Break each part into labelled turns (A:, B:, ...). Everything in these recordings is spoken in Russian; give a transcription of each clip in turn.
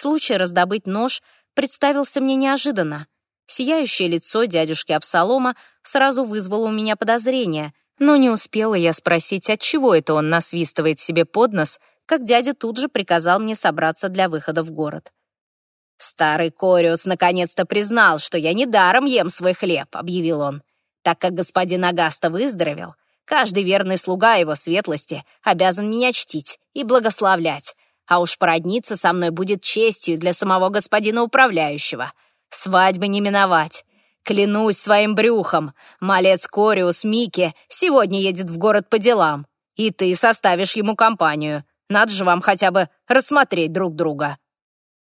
A: Случай раздобыть нож представился мне неожиданно. Сияющее лицо дядюшки Абсалома сразу вызвало у меня подозрение, но не успела я спросить, отчего это он насвистывает себе под нос, как дядя тут же приказал мне собраться для выхода в город. «Старый Кориус наконец-то признал, что я недаром ем свой хлеб», — объявил он. «Так как господин Агаста выздоровел, каждый верный слуга его светлости обязан меня чтить и благословлять, а уж породниться со мной будет честью для самого господина управляющего. Свадьбы не миновать. Клянусь своим брюхом, малец Кориус Микки сегодня едет в город по делам, и ты составишь ему компанию. Надо же вам хотя бы рассмотреть друг друга».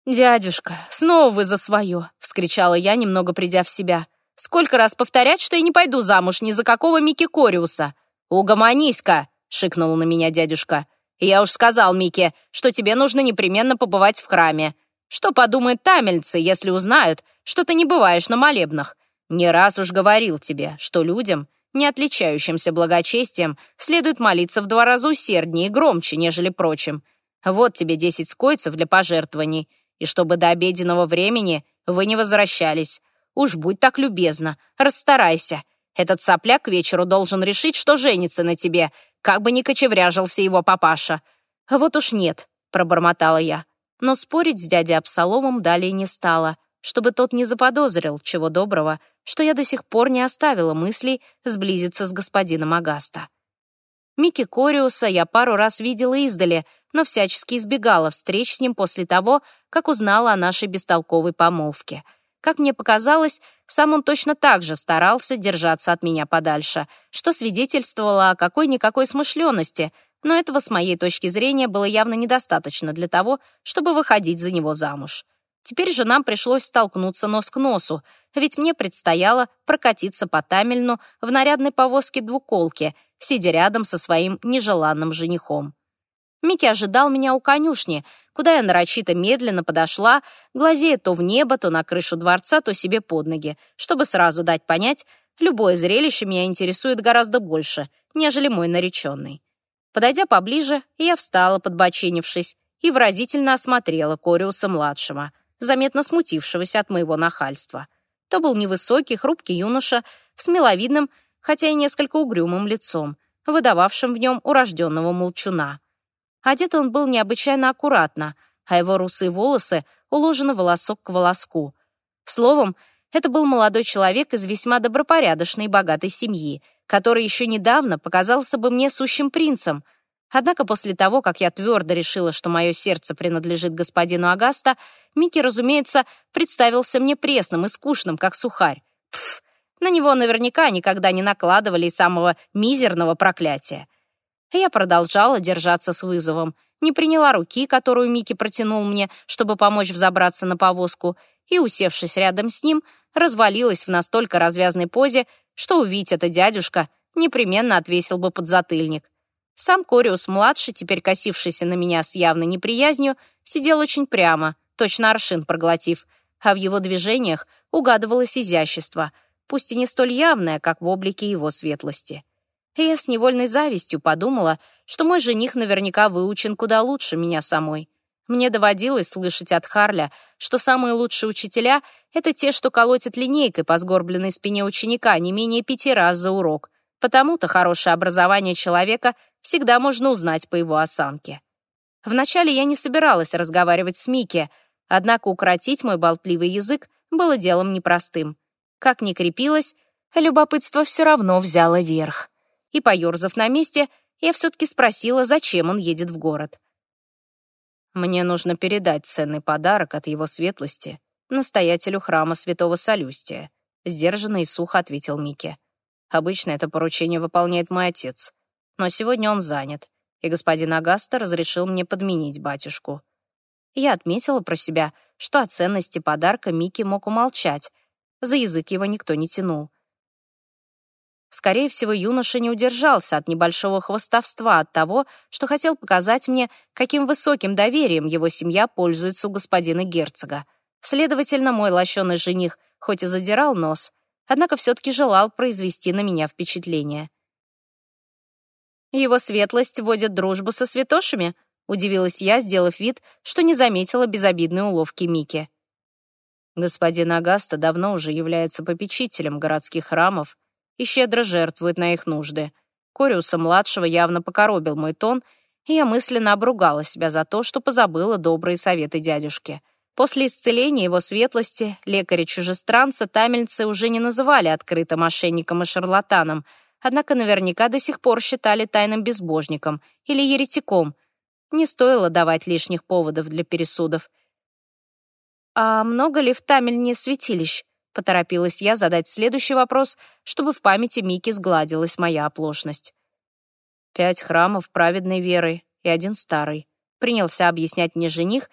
A: «Дядюшка, снова вы за свое!» — вскричала я, немного придя в себя. «Сколько раз повторять, что я не пойду замуж ни за какого Микки Кориуса?» «Угомонись-ка!» — шикнул на меня дядюшка. «Я уж сказал Микки, что тебе нужно непременно побывать в храме. Что подумают тамельцы, если узнают, что ты не бываешь на молебнах? Не раз уж говорил тебе, что людям, не отличающимся благочестием, следует молиться в два раза усерднее и громче, нежели прочим. Вот тебе десять скойцев для пожертвований и чтобы до обеденного времени вы не возвращались. Уж будь так любезна, расстарайся. Этот сопляк к вечеру должен решить, что женится на тебе, как бы ни кочевряжился его папаша. Вот уж нет, пробормотала я. Но спорить с дядей Абсаломом далее не стала, чтобы тот не заподозрил, чего доброго, что я до сих пор не оставила мыслей сблизиться с господином Агаста. Микки Кориуса я пару раз видела издали, но всячески избегала встреч с ним после того, как узнала о нашей бестолковой помолвке. Как мне показалось, сам он точно так же старался держаться от меня подальше, что свидетельствовало о какой-никакой смышленности, но этого с моей точки зрения было явно недостаточно для того, чтобы выходить за него замуж. Теперь же нам пришлось столкнуться нос к носу, ведь мне предстояло прокатиться по Тамельну в нарядной повозке двуколки, сидя рядом со своим нежеланным женихом. Микки ожидал меня у конюшни, куда я нарочито медленно подошла, глазея то в небо, то на крышу дворца, то себе под ноги, чтобы сразу дать понять, любое зрелище меня интересует гораздо больше, нежели мой нареченный. Подойдя поближе, я встала, подбоченившись, и выразительно осмотрела Кориуса-младшего, заметно смутившегося от моего нахальства. То был невысокий, хрупкий юноша с миловидным, хотя и несколько угрюмым лицом, выдававшим в нем урожденного молчуна. Одет он был необычайно аккуратно, а его русые волосы уложены волосок к волоску. Словом, это был молодой человек из весьма добропорядочной и богатой семьи, который еще недавно показался бы мне сущим принцем. Однако после того, как я твердо решила, что мое сердце принадлежит господину Агаста, Микки, разумеется, представился мне пресным и скучным, как сухарь. Пф, на него наверняка никогда не накладывали самого мизерного проклятия. Я продолжала держаться с вызовом, не приняла руки, которую Микки протянул мне, чтобы помочь взобраться на повозку, и, усевшись рядом с ним, развалилась в настолько развязной позе, что увидеть это дядюшка непременно отвесил бы подзатыльник. Сам Кориус-младший, теперь косившийся на меня с явной неприязнью, сидел очень прямо, точно аршин проглотив, а в его движениях угадывалось изящество, пусть и не столь явное, как в облике его светлости и я с невольной завистью подумала, что мой жених наверняка выучен куда лучше меня самой. Мне доводилось слышать от Харля, что самые лучшие учителя — это те, что колотят линейкой по сгорбленной спине ученика не менее пяти раз за урок. Потому-то хорошее образование человека всегда можно узнать по его осанке. Вначале я не собиралась разговаривать с Микки, однако укротить мой болтливый язык было делом непростым. Как ни крепилось, любопытство все равно взяло верх и, поерзав на месте, я все-таки спросила, зачем он едет в город. «Мне нужно передать ценный подарок от его светлости настоятелю храма святого Солюстия», сдержанно и сухо ответил Микки. «Обычно это поручение выполняет мой отец, но сегодня он занят, и господин Агаста разрешил мне подменить батюшку». Я отметила про себя, что о ценности подарка Микки мог умолчать. За язык его никто не тянул. Скорее всего, юноша не удержался от небольшого хвостовства от того, что хотел показать мне, каким высоким доверием его семья пользуется у господина герцога. Следовательно, мой лощеный жених хоть и задирал нос, однако все-таки желал произвести на меня впечатление. «Его светлость водит дружбу со святошами?» Удивилась я, сделав вид, что не заметила безобидной уловки Мики. Господин Агаста давно уже является попечителем городских храмов и щедро жертвует на их нужды. Кориуса-младшего явно покоробил мой тон, и я мысленно обругала себя за то, что позабыла добрые советы дядюшки. После исцеления его светлости лекаря-чужестранца тамельцы уже не называли открыто мошенником и шарлатаном, однако наверняка до сих пор считали тайным безбожником или еретиком. Не стоило давать лишних поводов для пересудов. «А много ли в Тамельне святилищ?» — поторопилась я задать следующий вопрос, чтобы в памяти Мики сгладилась моя оплошность. «Пять храмов праведной веры и один старый», — принялся объяснять мне жених,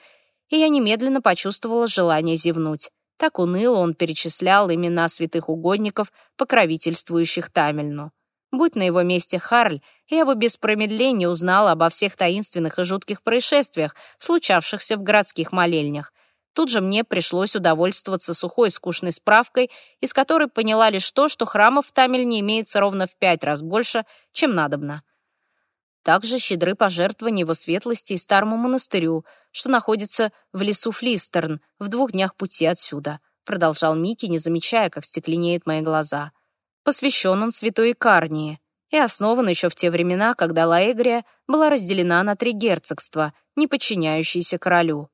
A: и я немедленно почувствовала желание зевнуть. Так уныло он перечислял имена святых угодников, покровительствующих Тамельну. Будь на его месте Харль, я бы без промедления узнала обо всех таинственных и жутких происшествиях, случавшихся в городских молельнях — Тут же мне пришлось удовольствоваться сухой скучной справкой, из которой поняла лишь то, что храмов в Тамельне имеется ровно в пять раз больше, чем надобно. Также щедры пожертвования его светлости и старому монастырю, что находится в лесу Флистерн, в двух днях пути отсюда, продолжал Микки, не замечая, как стекленеют мои глаза. Посвящен он святой Икарнии и основан еще в те времена, когда Лаэгрия была разделена на три герцогства, не подчиняющиеся королю.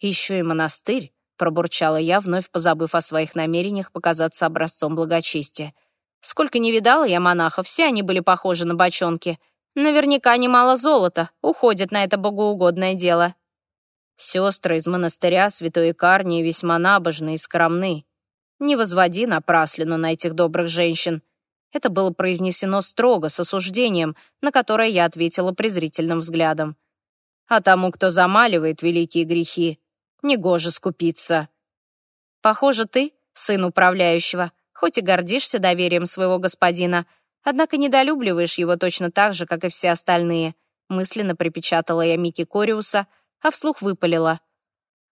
A: «Еще и монастырь», — пробурчала я, вновь позабыв о своих намерениях показаться образцом благочестия. «Сколько не видала я монахов, все они были похожи на бочонки. Наверняка немало золота уходит на это богоугодное дело». Сестры из монастыря Святой Икарнии весьма набожны и скромны. Не возводи напраслину на этих добрых женщин. Это было произнесено строго, с осуждением, на которое я ответила презрительным взглядом. А тому, кто замаливает великие грехи, негоже скупиться. Похоже, ты, сын управляющего, хоть и гордишься доверием своего господина, однако недолюбливаешь его точно так же, как и все остальные, мысленно припечатала я Микки Кориуса, а вслух выпалила.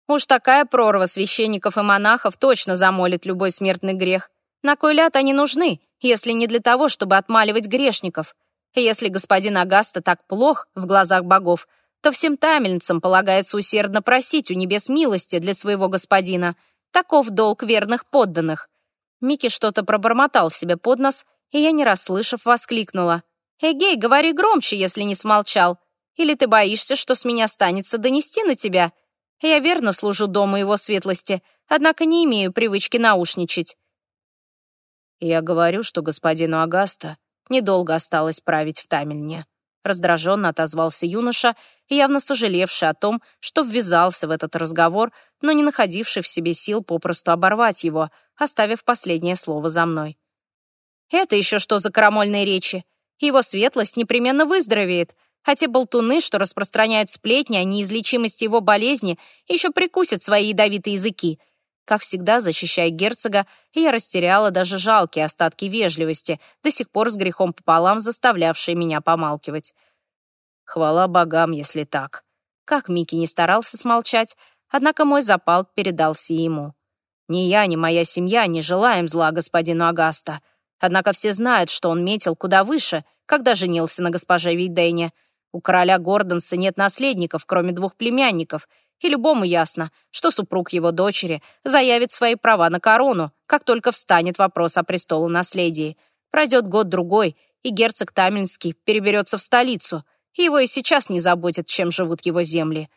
A: Уж такая прорва священников и монахов точно замолит любой смертный грех. На кой ляд они нужны, если не для того, чтобы отмаливать грешников? Если господин Агаста так плох в глазах богов, то всем тамельницам полагается усердно просить у небес милости для своего господина. Таков долг верных подданных». Микки что-то пробормотал себе под нос, и я, не расслышав, воскликнула. «Эгей, говори громче, если не смолчал. Или ты боишься, что с меня останется донести на тебя? Я верно служу дому его светлости, однако не имею привычки наушничать». Я говорю, что господину Агаста недолго осталось править в Тамельне. Раздраженно отозвался юноша, явно сожалевший о том, что ввязался в этот разговор, но не находивший в себе сил попросту оборвать его, оставив последнее слово за мной. «Это еще что за карамольные речи? Его светлость непременно выздоровеет, а те болтуны, что распространяют сплетни о неизлечимости его болезни, еще прикусят свои ядовитые языки. Как всегда, защищая герцога, я растеряла даже жалкие остатки вежливости, до сих пор с грехом пополам заставлявшие меня помалкивать. Хвала богам, если так. Как Микки не старался смолчать, однако мой запал передался ему. Ни я, ни моя семья не желаем зла господину Агаста. Однако все знают, что он метил куда выше, когда женился на госпоже Вейдене. У короля Гордонса нет наследников, кроме двух племянников — и любому ясно, что супруг его дочери заявит свои права на корону, как только встанет вопрос о престолонаследии. Пройдет год-другой, и герцог Тамельнский переберется в столицу. Его и сейчас не заботит, чем живут его земли.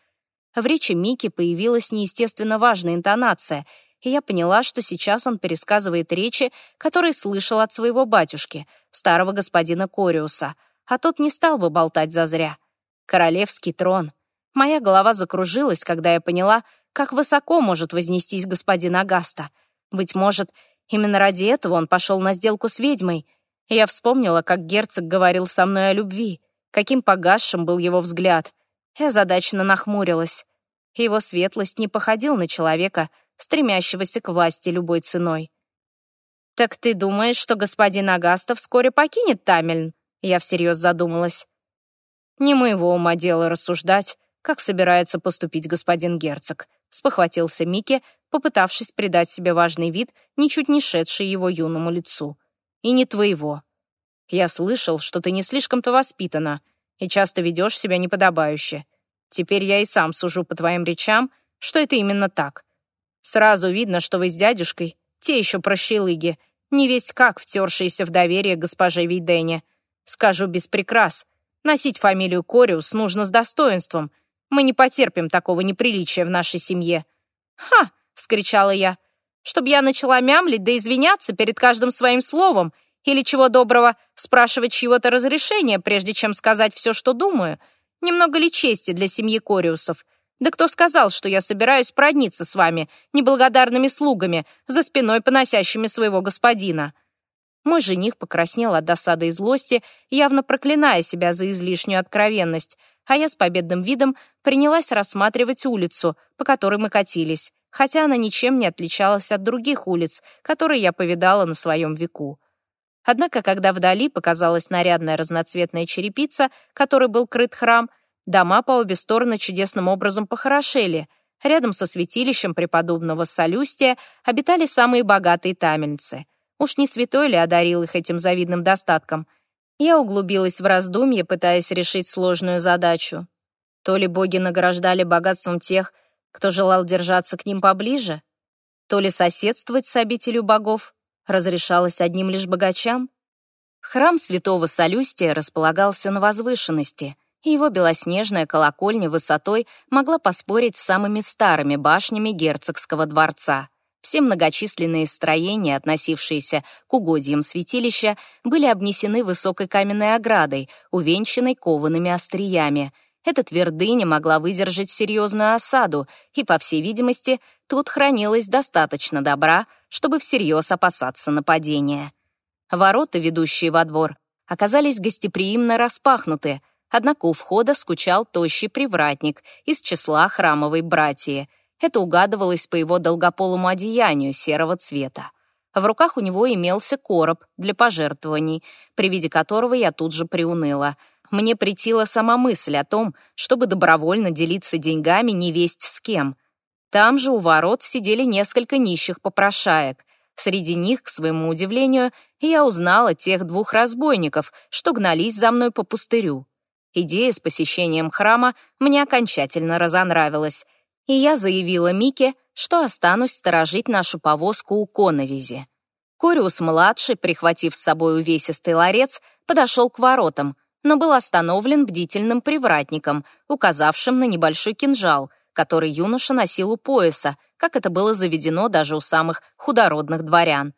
A: В речи Мики появилась неестественно важная интонация, и я поняла, что сейчас он пересказывает речи, которые слышал от своего батюшки, старого господина Кориуса, а тот не стал бы болтать зазря. Королевский трон — Моя голова закружилась, когда я поняла, как высоко может вознестись господин Агаста. Быть может, именно ради этого он пошел на сделку с ведьмой. Я вспомнила, как герцог говорил со мной о любви, каким погасшим был его взгляд. Я задачно нахмурилась. Его светлость не походил на человека, стремящегося к власти любой ценой. «Так ты думаешь, что господин Агаста вскоре покинет Тамельн?» Я всерьез задумалась. Не моего ума дело рассуждать, как собирается поступить господин герцог», — спохватился Микки, попытавшись придать себе важный вид, ничуть не шедший его юному лицу. «И не твоего. Я слышал, что ты не слишком-то воспитана, и часто ведешь себя неподобающе. Теперь я и сам сужу по твоим речам, что это именно так. Сразу видно, что вы с дядюшкой те еще прощелыги, не весть как втершиеся в доверие госпоже Вейдене. Скажу без прикрас. Носить фамилию Кориус нужно с достоинством. Мы не потерпим такого неприличия в нашей семье. «Ха!» — вскричала я. «Чтоб я начала мямлить да извиняться перед каждым своим словом или, чего доброго, спрашивать чьего-то разрешения, прежде чем сказать все, что думаю. Немного ли чести для семьи Кориусов? Да кто сказал, что я собираюсь продниться с вами, неблагодарными слугами, за спиной поносящими своего господина?» Мой жених покраснел от досады и злости, явно проклиная себя за излишнюю откровенность, а я с победным видом принялась рассматривать улицу, по которой мы катились, хотя она ничем не отличалась от других улиц, которые я повидала на своем веку. Однако, когда вдали показалась нарядная разноцветная черепица, которой был крыт храм, Дома по обе стороны чудесным образом похорошели. Рядом со святилищем преподобного Солюстия обитали самые богатые тамельцы. Уж не святой ли одарил их этим завидным достатком? Я углубилась в раздумье, пытаясь решить сложную задачу. То ли боги награждали богатством тех, кто желал держаться к ним поближе, то ли соседствовать с обителью богов разрешалось одним лишь богачам. Храм святого Солюстия располагался на возвышенности, и его белоснежная колокольня высотой могла поспорить с самыми старыми башнями герцогского дворца. Все многочисленные строения, относившиеся к угодьям святилища, были обнесены высокой каменной оградой, увенчанной коваными остриями. Эта твердыня могла выдержать серьезную осаду, и, по всей видимости, тут хранилось достаточно добра, чтобы всерьез опасаться нападения. Ворота, ведущие во двор, оказались гостеприимно распахнуты, Однако у входа скучал тощий привратник из числа храмовой братьи. Это угадывалось по его долгополому одеянию серого цвета. В руках у него имелся короб для пожертвований, при виде которого я тут же приуныла. Мне притила сама мысль о том, чтобы добровольно делиться деньгами невесть с кем. Там же у ворот сидели несколько нищих попрошаек. Среди них, к своему удивлению, я узнала тех двух разбойников, что гнались за мной по пустырю. Идея с посещением храма мне окончательно разонравилась, и я заявила Мике, что останусь сторожить нашу повозку у коновизи. Кориус-младший, прихватив с собой увесистый ларец, подошел к воротам, но был остановлен бдительным привратником, указавшим на небольшой кинжал, который юноша носил у пояса, как это было заведено даже у самых худородных дворян.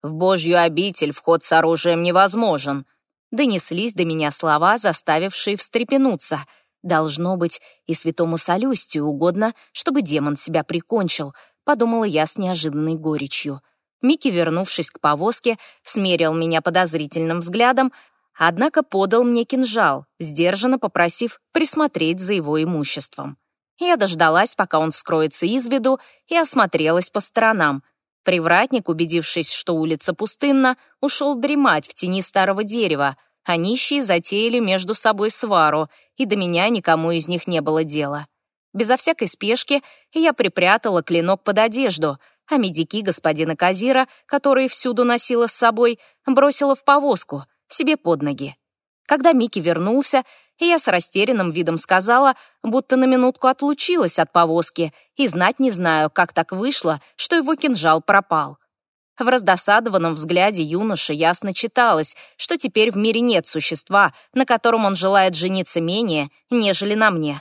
A: «В Божью обитель вход с оружием невозможен», донеслись до меня слова, заставившие встрепенуться. Должно быть, и святому Солюстию угодно, чтобы демон себя прикончил, подумала я с неожиданной горечью. Микки, вернувшись к повозке, смерил меня подозрительным взглядом, однако подал мне кинжал, сдержанно попросив присмотреть за его имуществом. Я дождалась, пока он скроется из виду, и осмотрелась по сторонам — Привратник, убедившись, что улица пустынна, ушел дремать в тени старого дерева, а нищие затеяли между собой свару, и до меня никому из них не было дела. Безо всякой спешки я припрятала клинок под одежду, а медики господина Казира, которые всюду носила с собой, бросила в повозку, себе под ноги. Когда Микки вернулся, я с растерянным видом сказала, будто на минутку отлучилась от повозки и знать не знаю, как так вышло, что его кинжал пропал. В раздосадованном взгляде юноши ясно читалось, что теперь в мире нет существа, на котором он желает жениться менее, нежели на мне.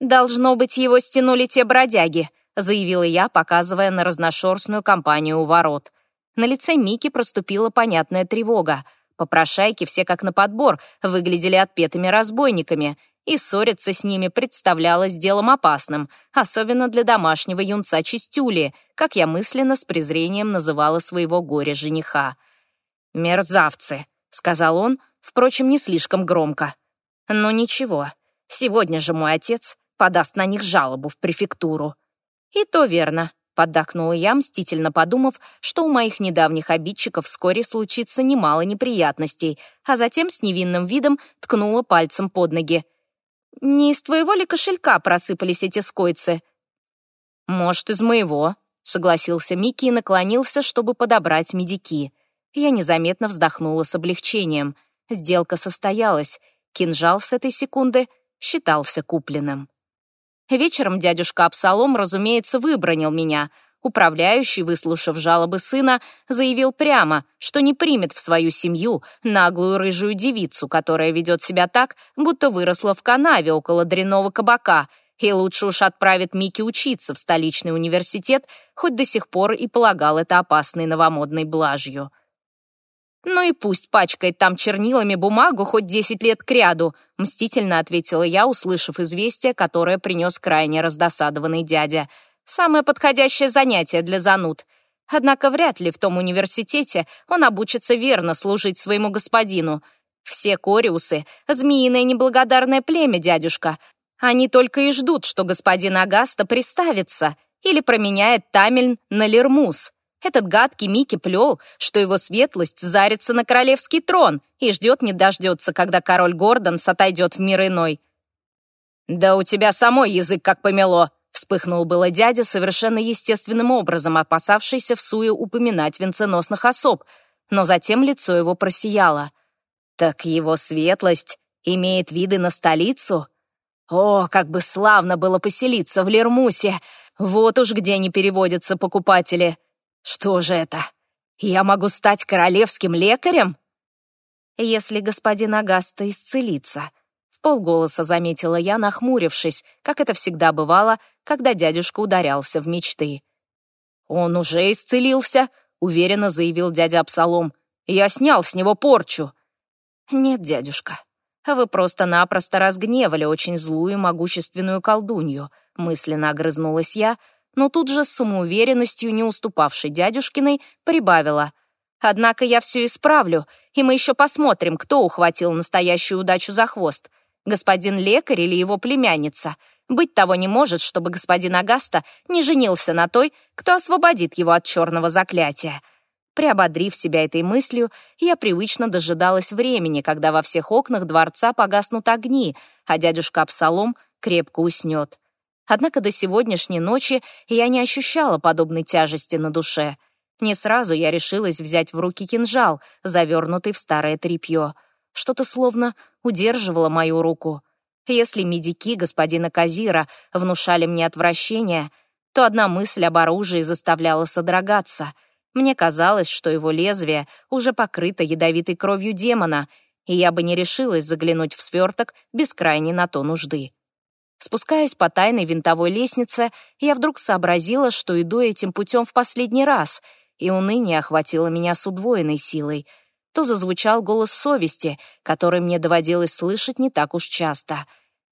A: «Должно быть, его стянули те бродяги», заявила я, показывая на разношерстную компанию у ворот. На лице Мики проступила понятная тревога — Попрошайки все как на подбор выглядели отпетыми разбойниками, и ссориться с ними представлялось делом опасным, особенно для домашнего юнца Чистюли, как я мысленно с презрением называла своего горя-жениха. «Мерзавцы», — сказал он, впрочем, не слишком громко. «Ну ничего, сегодня же мой отец подаст на них жалобу в префектуру». «И то верно», Поддакнула я, мстительно подумав, что у моих недавних обидчиков вскоре случится немало неприятностей, а затем с невинным видом ткнула пальцем под ноги. «Не из твоего ли кошелька просыпались эти скойцы?» «Может, из моего», — согласился Микки и наклонился, чтобы подобрать медики. Я незаметно вздохнула с облегчением. Сделка состоялась, Кинжал с этой секунды считался купленным. Вечером дядюшка Абсалом, разумеется, выбронил меня. Управляющий, выслушав жалобы сына, заявил прямо, что не примет в свою семью наглую рыжую девицу, которая ведет себя так, будто выросла в канаве около дрянного кабака, и лучше уж отправит Микки учиться в столичный университет, хоть до сих пор и полагал это опасной новомодной блажью. «Ну и пусть пачкает там чернилами бумагу хоть десять лет кряду», мстительно ответила я, услышав известие, которое принес крайне раздосадованный дядя. «Самое подходящее занятие для зануд. Однако вряд ли в том университете он обучится верно служить своему господину. Все кориусы — змеиное неблагодарное племя, дядюшка. Они только и ждут, что господин Агаста приставится или променяет Тамельн на Лермус». Этот гадкий Микки плел, что его светлость зарится на королевский трон и ждет не дождется, когда король Гордонс отойдет в мир иной. «Да у тебя самой язык как помело!» Вспыхнул было дядя, совершенно естественным образом опасавшийся в суе упоминать венценосных особ, но затем лицо его просияло. «Так его светлость имеет виды на столицу? О, как бы славно было поселиться в Лермусе! Вот уж где не переводятся покупатели!» Что же это? Я могу стать королевским лекарем? Если господин Агаста исцелится. В полголоса заметила я, нахмурившись, как это всегда бывало, когда дядюшка ударялся в мечты. «Он уже исцелился», — уверенно заявил дядя Абсалом. «Я снял с него порчу». «Нет, дядюшка, вы просто-напросто разгневали очень злую могущественную колдунью», — мысленно огрызнулась я, но тут же с самоуверенностью, не уступавшей дядюшкиной, прибавила. «Однако я все исправлю, и мы еще посмотрим, кто ухватил настоящую удачу за хвост, господин лекарь или его племянница. Быть того не может, чтобы господин Агаста не женился на той, кто освободит его от черного заклятия». Приободрив себя этой мыслью, я привычно дожидалась времени, когда во всех окнах дворца погаснут огни, а дядюшка Абсалом крепко уснет. Однако до сегодняшней ночи я не ощущала подобной тяжести на душе. Не сразу я решилась взять в руки кинжал, завернутый в старое тряпье. Что-то словно удерживало мою руку. Если медики господина Казира внушали мне отвращение, то одна мысль об оружии заставляла содрогаться. Мне казалось, что его лезвие уже покрыто ядовитой кровью демона, и я бы не решилась заглянуть в сверток без крайней на то нужды. Спускаясь по тайной винтовой лестнице, я вдруг сообразила, что иду этим путем в последний раз, и уныние охватило меня с удвоенной силой. То зазвучал голос совести, который мне доводилось слышать не так уж часто.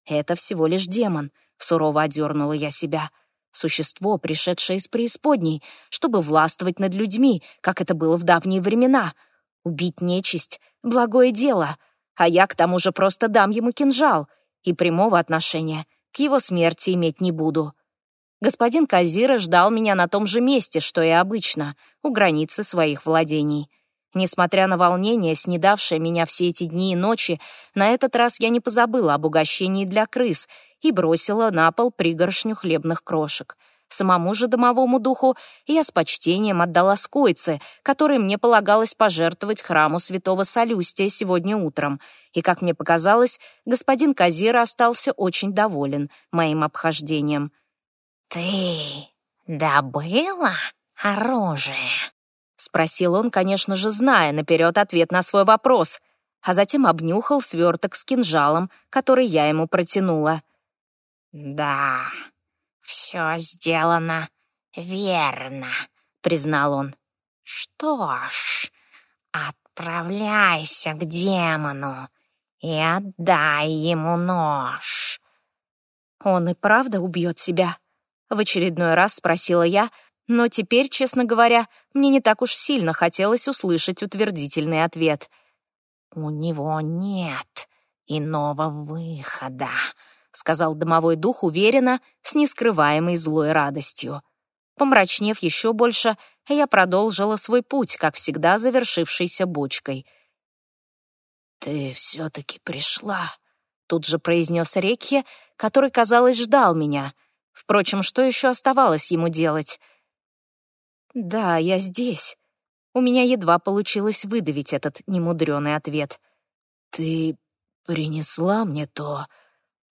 A: «Это всего лишь демон», — сурово одернула я себя. «Существо, пришедшее из преисподней, чтобы властвовать над людьми, как это было в давние времена. Убить нечисть — благое дело, а я к тому же просто дам ему кинжал, и прямого отношения — к его смерти иметь не буду. Господин Казира ждал меня на том же месте, что и обычно, у границы своих владений. Несмотря на волнение, снедавшее меня все эти дни и ночи, на этот раз я не позабыла об угощении для крыс и бросила на пол пригоршню хлебных крошек — Самому же домовому духу я с почтением отдала скойцы, которые мне полагалось пожертвовать храму святого Солюстия сегодня утром. И, как мне показалось, господин Казира остался очень доволен моим обхождением.
B: «Ты добыла оружие?»
A: — спросил он, конечно же, зная наперед ответ на свой вопрос, а затем обнюхал сверток с кинжалом, который я ему протянула.
B: «Да», «Все сделано верно», — признал он. «Что ж, отправляйся к демону и отдай ему нож».
A: «Он и правда убьет себя?» — в очередной раз спросила я, но теперь, честно говоря, мне не так уж сильно хотелось услышать утвердительный ответ.
B: «У него нет иного выхода», — сказал домовой дух уверенно, с нескрываемой злой радостью.
A: Помрачнев еще больше, я продолжила свой путь, как всегда завершившийся бочкой.
B: «Ты все-таки пришла», — тут же произнес Рекхе, который, казалось, ждал меня. Впрочем, что еще оставалось ему делать?
A: «Да, я здесь». У меня едва получилось выдавить этот немудрёный ответ.
B: «Ты
A: принесла мне то,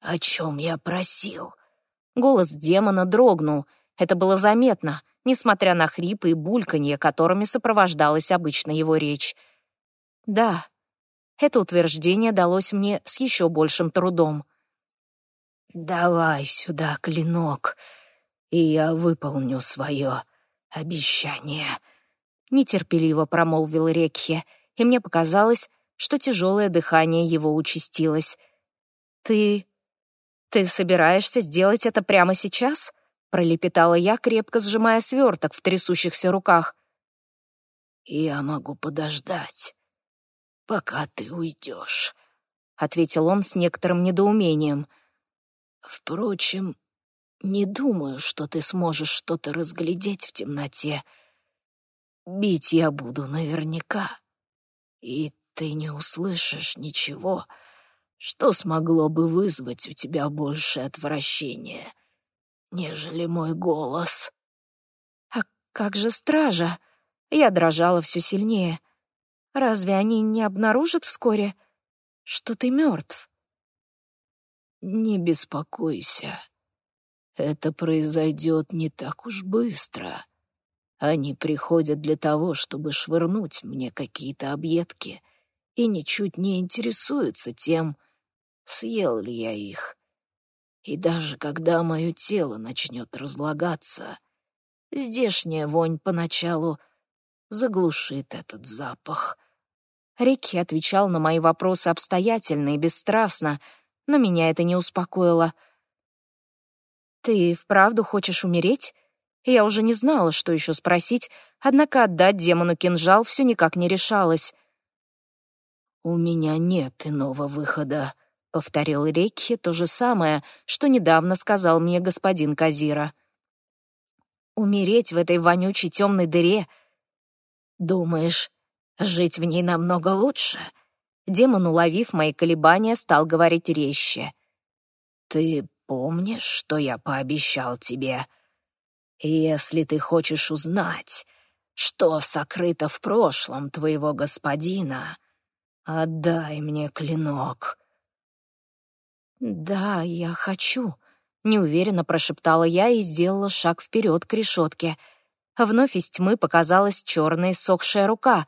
A: о чем я просил». Голос демона дрогнул. Это было заметно, несмотря на хрипы и бульканье, которыми сопровождалась обычно его речь. «Да», это утверждение далось мне с еще большим трудом. «Давай сюда клинок, и я выполню свое обещание», — нетерпеливо промолвил Рекхе, и мне показалось, что тяжелое дыхание его участилось. «Ты... ты собираешься сделать это прямо сейчас?» — пролепетала я, крепко сжимая сверток в трясущихся руках. «Я могу подождать», пока ты уйдешь», — ответил он с некоторым недоумением. «Впрочем, не думаю, что ты сможешь что-то разглядеть в темноте. Бить я буду наверняка, и ты не услышишь ничего, что смогло бы вызвать у тебя больше отвращения, нежели мой голос». «А как же стража?» Я дрожала все сильнее — Разве они не обнаружат вскоре, что ты мертв? Не беспокойся. Это произойдет не так уж быстро. Они приходят для того, чтобы швырнуть мне какие-то объедки, и ничуть не интересуются тем, съел ли я их. И даже когда мое тело начнет разлагаться, здешняя вонь поначалу заглушит этот запах. Рикки отвечал на мои вопросы обстоятельно и бесстрастно, но меня это не успокоило. «Ты вправду хочешь умереть?» Я уже не знала, что еще спросить, однако отдать демону кинжал все никак не решалась. «У меня нет иного выхода», — повторил Рекхи то же самое, что недавно сказал мне господин Казира. «Умереть в этой вонючей темной дыре Думаешь, жить в ней намного лучше?» Демон, уловив мои колебания, стал говорить резче. «Ты помнишь, что я пообещал тебе? Если ты хочешь узнать, что сокрыто в прошлом твоего господина, отдай мне клинок». «Да, я хочу», — неуверенно прошептала я и сделала шаг вперед к решетке — Вновь из тьмы показалась черная сохшая рука.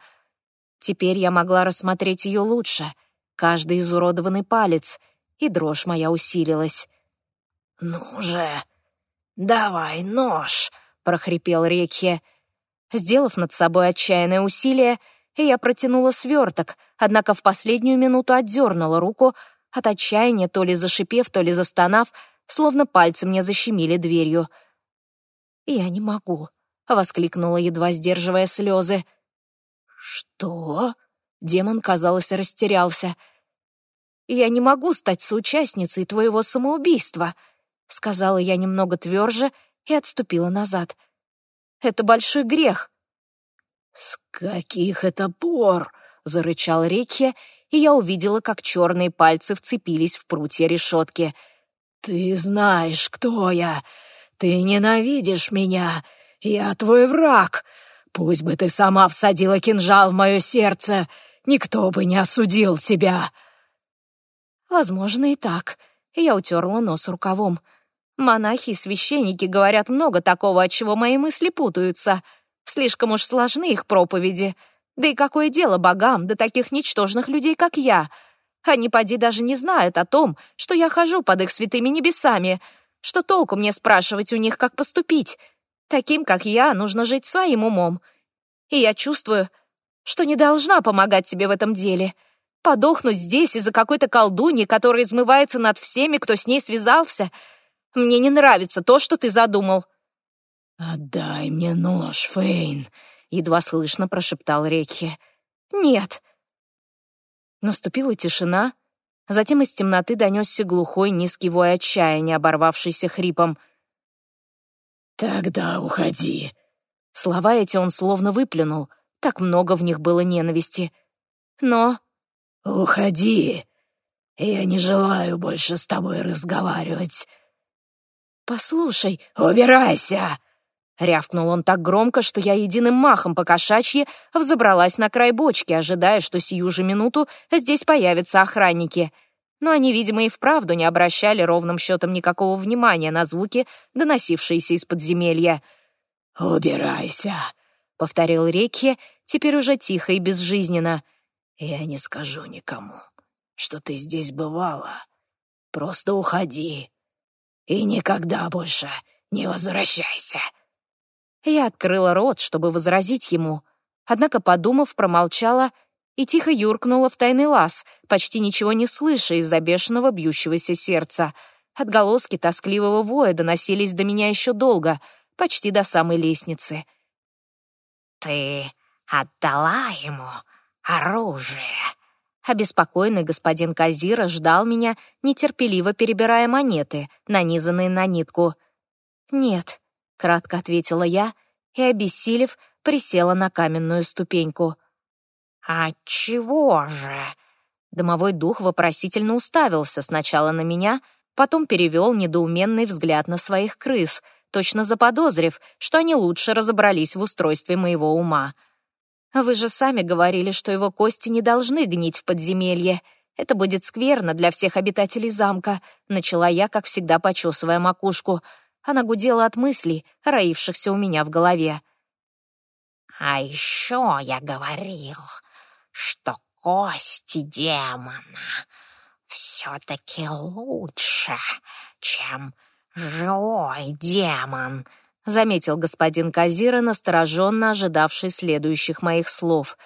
A: Теперь я могла рассмотреть ее лучше, каждый изуродованный палец, и дрожь моя усилилась. «Ну же, давай нож!» — прохрипел Рекхе. Сделав над собой отчаянное усилие, я протянула сверток, однако в последнюю минуту отдернула руку, от отчаяния то ли зашипев, то ли застонав, словно пальцы мне защемили дверью. «Я не могу», — воскликнула, едва сдерживая слезы. «Что?» — демон, казалось, растерялся. «Я не могу стать соучастницей твоего самоубийства», — сказала я немного тверже и отступила назад. «Это большой грех». «С каких это пор?» — зарычал Рикхе, и я увидела, как черные пальцы вцепились в прутья решетки. «Ты знаешь, кто я. Ты ненавидишь меня. «Я твой враг. Пусть бы ты сама всадила кинжал в мое сердце, никто бы не осудил тебя». Возможно, и так. Я утерла нос рукавом. Монахи и священники говорят много такого, от чего мои мысли путаются. Слишком уж сложны их проповеди. Да и какое дело богам до таких ничтожных людей, как я? Они, поди, даже не знают о том, что я хожу под их святыми небесами. Что толку мне спрашивать у них, как поступить? Таким, как я, нужно жить своим умом. И я чувствую, что не должна помогать тебе в этом деле. Подохнуть здесь из-за какой-то колдуньи, которая измывается над всеми, кто с ней связался. Мне не нравится то, что ты задумал». «Отдай мне нож, Фейн», — едва слышно прошептал Рекхи. «Нет». Наступила тишина, затем из темноты донесся глухой низкий вой отчаяния, оборвавшийся хрипом — «Тогда уходи». Слова эти он словно выплюнул, так много в них было ненависти. Но... «Уходи. Я не желаю больше с тобой разговаривать». «Послушай, убирайся!» Рявкнул он так громко, что я единым махом по кошачьи взобралась на край бочки, ожидая, что сию же минуту здесь появятся охранники. но они, видимо, и вправду не обращали ровным счетом никакого внимания на звуки, доносившиеся из подземелья.
B: «Убирайся», — повторил Рекхи, теперь уже тихо и безжизненно. «Я не скажу никому, что ты здесь бывала. Просто уходи и никогда больше не возвращайся».
A: Я открыла рот, чтобы возразить ему, однако, подумав, промолчала и тихо юркнула в тайный лаз, почти ничего не слыша из-за бешеного бьющегося сердца. Отголоски тоскливого воя доносились до меня еще долго, почти до самой лестницы.
B: «Ты отдала ему оружие?»
A: Обеспокоенный господин Казира ждал меня, нетерпеливо перебирая монеты, нанизанные на нитку. «Нет», — кратко ответила я и, обессилев, присела на каменную ступеньку.
B: «А чего же?»
A: Домовой дух вопросительно уставился сначала на меня, потом перевел недоуменный взгляд на своих крыс, точно заподозрив, что они лучше разобрались в устройстве моего ума. «Вы же сами говорили, что его кости не должны гнить в подземелье. Это будет скверно для всех обитателей замка», — начала я, как всегда, почесывая макушку. Она гудела от мыслей, роившихся у меня в голове.
B: «А еще я говорил, что кости демона все-таки лучше, чем живой демон», — заметил господин Казира, настороженно ожидавший следующих моих слов.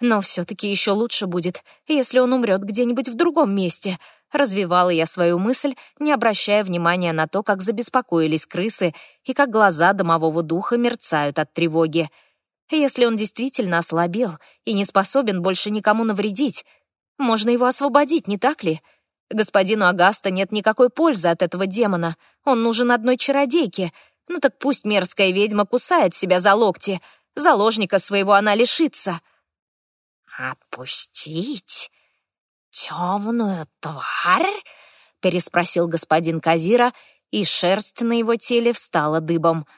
A: «Но все-таки еще лучше будет, если он умрет где-нибудь в другом месте», — развивала я свою мысль, не обращая внимания на то, как забеспокоились крысы и как глаза домового духа мерцают от тревоги. Если он действительно ослабел и не способен больше никому навредить, можно его освободить, не так ли? Господину Агаста нет никакой пользы от этого демона. Он нужен одной чародейке. Ну так пусть мерзкая ведьма кусает себя за локти. Заложника своего она лишится.
B: «Отпустить темную тварь?» — переспросил господин Казира, и шерсть на его теле встала дыбом —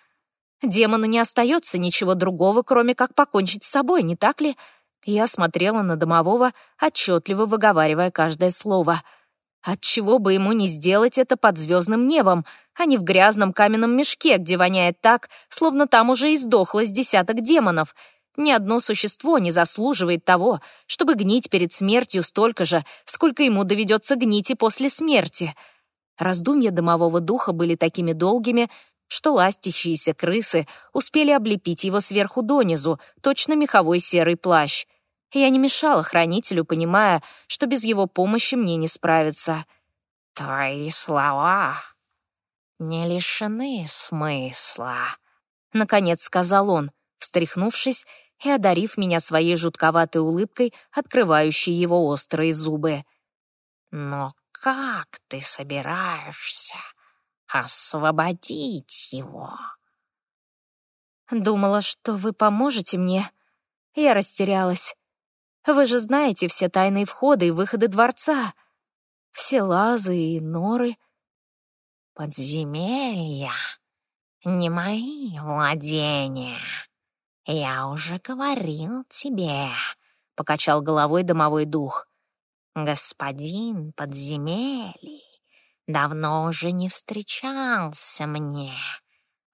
A: Демону не остается ничего другого, кроме как покончить с собой, не так ли? Я смотрела на домового, отчетливо выговаривая каждое слово. Отчего бы ему не сделать это под звездным небом, а не в грязном каменном мешке, где воняет так, словно там уже издохлось десяток демонов. Ни одно существо не заслуживает того, чтобы гнить перед смертью столько же, сколько ему доведется гнить и после смерти. Раздумья домового духа были такими долгими, что ластящиеся крысы успели облепить его сверху донизу, точно меховой серый плащ. Я не мешала хранителю, понимая, что без его помощи мне не справиться.
B: «Твои слова не лишены смысла», —
A: наконец сказал он, встряхнувшись и одарив меня своей жутковатой улыбкой, открывающей его острые зубы.
B: «Но как ты собираешься освободить его.
A: Думала, что вы поможете мне. Я растерялась. Вы же знаете все тайные входы и выходы дворца. Все лазы и норы.
B: Подземелья — не мои владения. Я уже говорил тебе, — покачал головой домовой дух. Господин подземелий давно уже не встречался мне.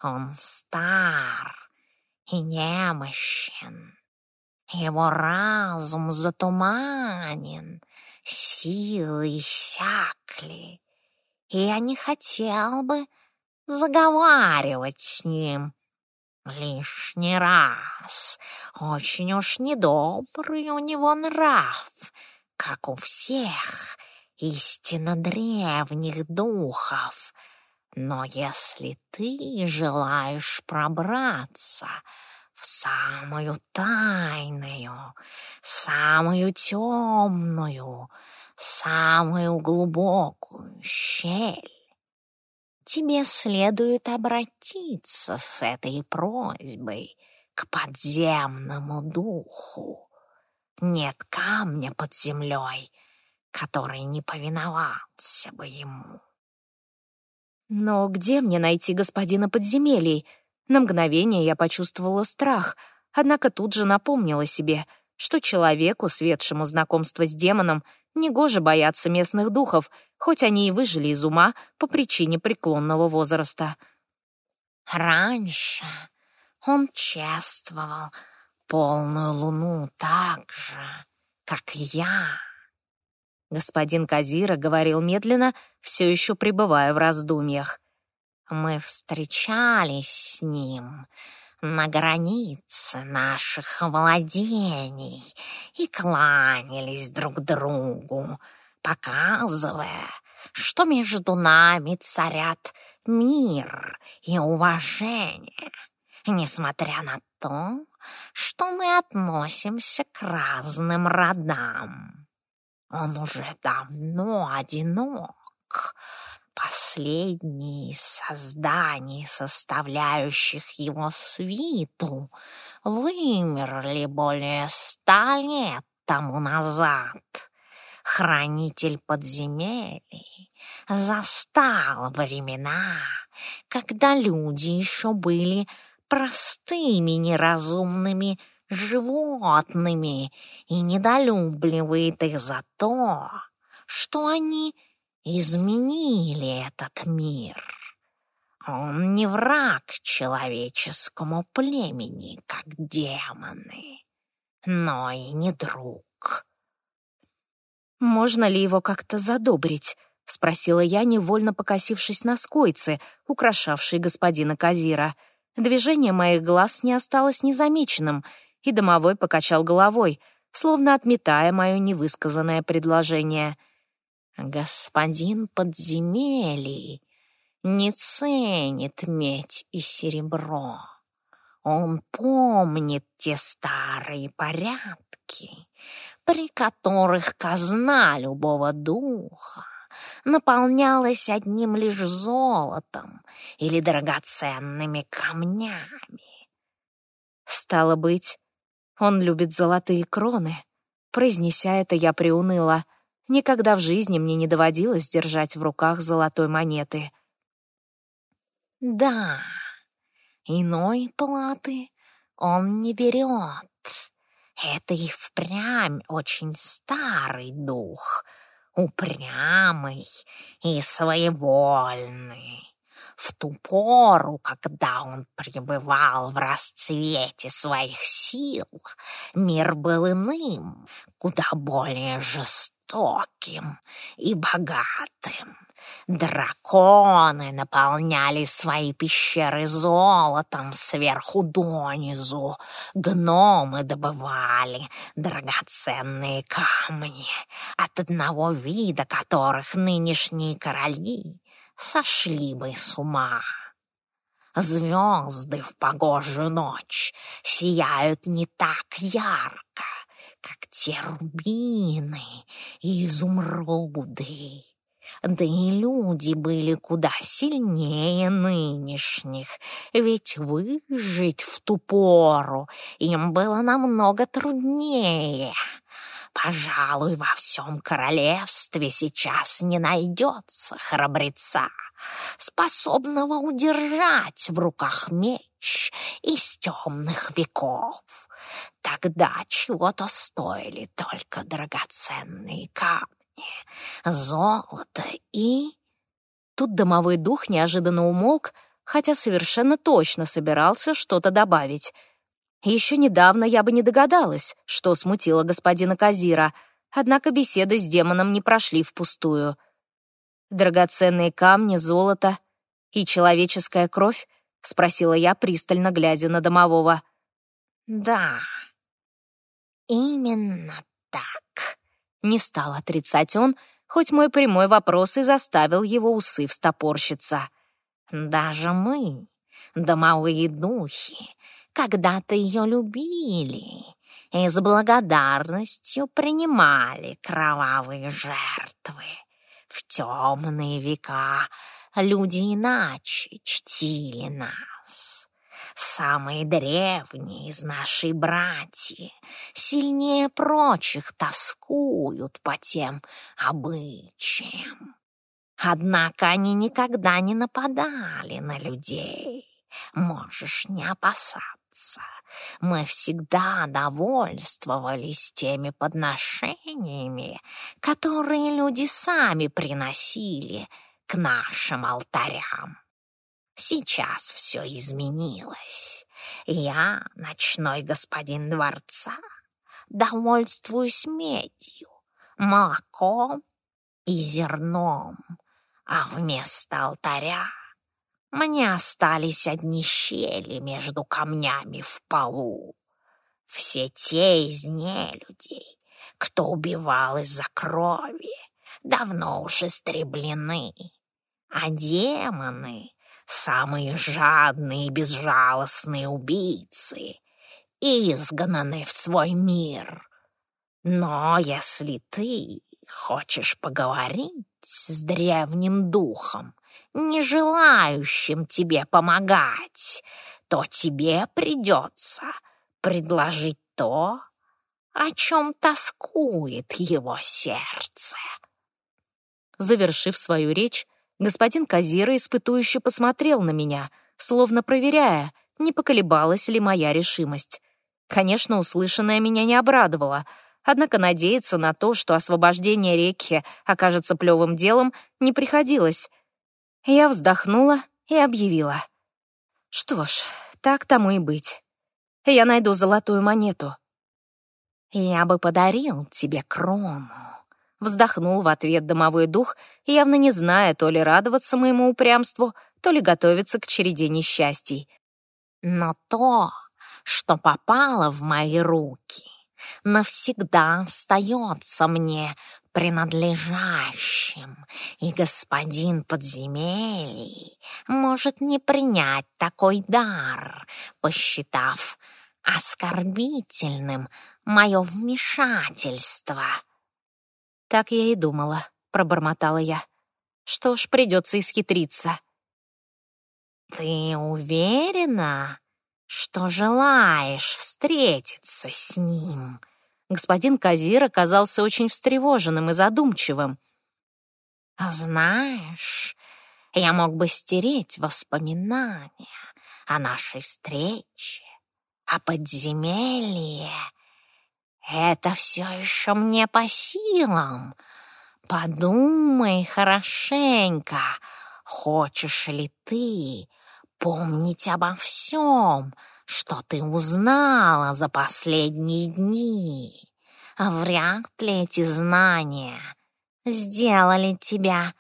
B: Он стар и немощен. Его разум затуманен, силы иссякли, и я не хотел бы заговаривать с ним лишний раз. Очень уж недобрый у него нрав, как у всех истинно древних духов. Но если ты желаешь пробраться в самую тайную, самую темную, самую глубокую щель, тебе следует обратиться с этой просьбой к подземному духу. Нет камня под землей — который не повиновался бы ему.
A: Но где мне найти господина подземелий? На мгновение я почувствовала страх, однако тут же напомнила себе.
C: что человеку, светшему знакомство с демоном, негоже бояться местных духов, хоть они и выжили из ума по причине преклонного возраста.
A: Раньше он чествовал полную луну так же, как я.
C: Господин Казира говорил медленно, все еще пребывая в раздумьях.
A: Мы встречались с ним на границе наших владений и кланялись друг другу, показывая, что между нами царят мир и уважение, несмотря на то, что мы относимся к разным родам. Он уже давно одинок, Последние из созданий, составляющих его свиту, вымерли более ста лет тому назад. Хранитель подземелий застал времена, когда люди еще были простыми неразумными животными и недолюбливает их за то, что они изменили этот мир. Он не враг человеческому племени, как демоны, но и не друг.
C: «Можно ли его как-то задобрить?» — спросила я, невольно покосившись на скойцы, украшавшие господина Казира. Движение моих глаз не осталось незамеченным, и домовой покачал головой, словно отметая мое невысказанное предложение —
A: Господин подземелий не ценит медь и серебро. Он помнит те старые порядки, при которых казна любого духа наполнялась одним лишь золотом или драгоценными камнями.
C: Стало быть, он любит золотые кроны. Произнеся это, я приуныла — Никогда в жизни мне не доводилось держать в руках золотой монеты.
A: Да, иной платы он не берет. Это и впрямь очень старый дух, упрямый и своевольный. В ту пору, когда он пребывал в расцвете своих сил, мир был иным, куда более жестоким и богатым. Драконы наполняли свои пещеры золотом сверху донизу. Гномы добывали драгоценные камни, от одного вида которых нынешние короли сошли бы с ума. Звезды в погожую ночь сияют не так ярко, как те рубины и изумруды. Да и люди были куда сильнее нынешних, ведь выжить в ту пору им было намного труднее. Пожалуй, во всем королевстве сейчас не найдется храбреца, способного удержать в руках меч из темных веков. Тогда чего-то стоили только драгоценные камни, золото и...
C: Тут домовой дух неожиданно умолк, хотя совершенно точно собирался что-то добавить. Еще недавно я бы не догадалась, что смутило господина Казира, однако беседы с демоном не прошли впустую. «Драгоценные камни, золото и человеческая кровь?» — спросила я, пристально глядя на домового.
A: «Да, именно так», —
C: не стал отрицать он, хоть мой прямой вопрос и заставил его усы встопорщиться.
A: «Даже мы, домовые духи, когда-то ее любили и с благодарностью принимали кровавые жертвы. В темные века люди иначе чтили нас самые древние из нашей братьи, сильнее прочих тоскуют по тем обычаям. Однако они никогда не нападали на людей. Можешь не опасаться.
B: Сердца. Мы всегда довольствовались теми подношениями, которые люди сами приносили к нашим алтарям. Сейчас все изменилось. Я, ночной господин дворца, довольствуюсь медью, молоком и зерном, а вместо алтаря мне остались одни щели между камнями в полу. Все те из нелюдей, кто убивал из-за крови, давно уж истреблены, а демоны — самые жадные и безжалостные убийцы, изгнаны в свой мир. Но если ты хочешь поговорить с древним духом, не желающим тебе помогать, то тебе придется предложить то, о чем тоскует его сердце.
A: Завершив свою речь, господин Казира испытующе посмотрел на меня, словно проверяя, не поколебалась ли моя решимость. Конечно, услышанное меня не обрадовало, однако надеяться на то, что освобождение Рекхи окажется плевым делом, не приходилось. Я вздохнула и объявила. Что ж, так тому и быть. Я найду золотую монету.
B: Я бы подарил тебе крону.
A: Вздохнул в ответ домовой дух, явно не зная то ли радоваться моему упрямству, то ли готовиться к череде несчастий.
B: Но то, что попало в мои руки, навсегда остается мне принадлежащим, и господин подземелий может не принять такой дар, посчитав оскорбительным мое вмешательство.
A: Так я и думала, пробормотала я. Что ж, придется исхитриться.
B: Ты уверена, что желаешь встретиться с ним?»
A: Господин Казир оказался очень встревоженным и задумчивым.
B: «А знаешь, я мог бы стереть воспоминания о нашей встрече, о подземелье. Это все еще мне по силам. Подумай хорошенько, хочешь ли ты помнить обо всем, что ты узнала за последние дни. Вряд ли эти знания сделали тебя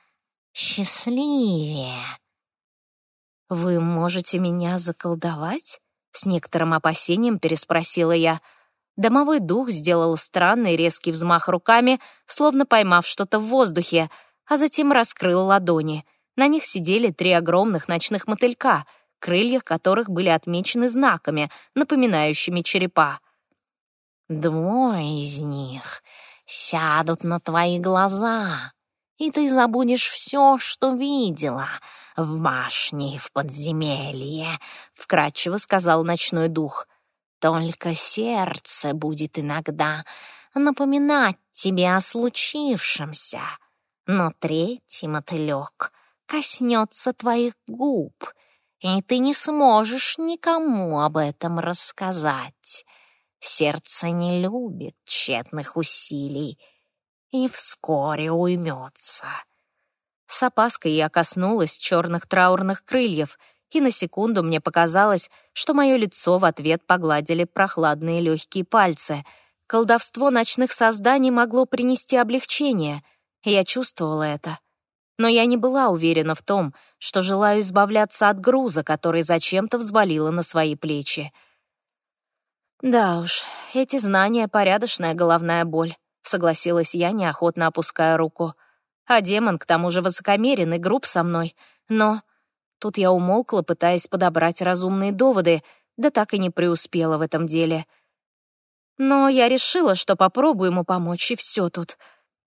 B: счастливее.
A: «Вы можете меня заколдовать?» С некоторым опасением переспросила я. Домовой дух сделал странный резкий взмах руками, словно поймав что-то в воздухе, а затем раскрыл ладони. На них сидели три огромных ночных мотылька — крылья которых были отмечены знаками, напоминающими черепа.
B: «Двое из них сядут на твои глаза, и ты забудешь все, что видела в башне и в подземелье», — вкратчиво сказал ночной дух. «Только сердце будет иногда напоминать тебе о случившемся, но третий мотылек коснется твоих губ» и ты не сможешь никому об этом рассказать. Сердце не любит тщетных усилий и вскоре уймется.
A: С опаской я коснулась черных траурных крыльев, и на секунду мне показалось, что мое лицо в ответ погладили прохладные легкие пальцы. Колдовство ночных созданий могло принести облегчение, я чувствовала это но я не была уверена в том, что желаю избавляться от груза, который зачем-то взвалила на свои плечи. «Да уж, эти знания — порядочная головная боль», — согласилась я, неохотно опуская руку. «А демон, к тому же, высокомерен и груб со мной. Но...» Тут я умолкла, пытаясь подобрать разумные доводы, да так и не преуспела в этом деле. Но я решила, что попробую ему помочь, и все тут.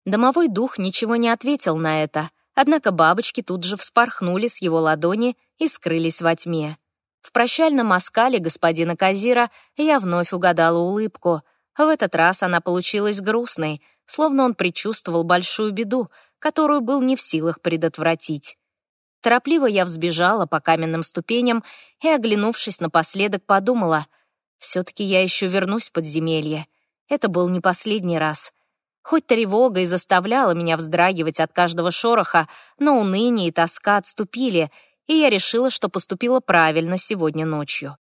A: Домовой дух ничего не ответил на это — Однако бабочки тут же вспорхнули с его ладони и скрылись во тьме. В прощальном оскале господина Казира я вновь угадала улыбку. В этот раз она получилась грустной, словно он предчувствовал большую беду, которую был не в силах предотвратить. Торопливо я взбежала по каменным ступеням и, оглянувшись напоследок, подумала, Все-таки я еще вернусь в подземелье. Это был не последний раз. Хоть тревога и заставляла меня вздрагивать от каждого шороха, но уныние и тоска отступили, и я решила, что поступила правильно сегодня ночью.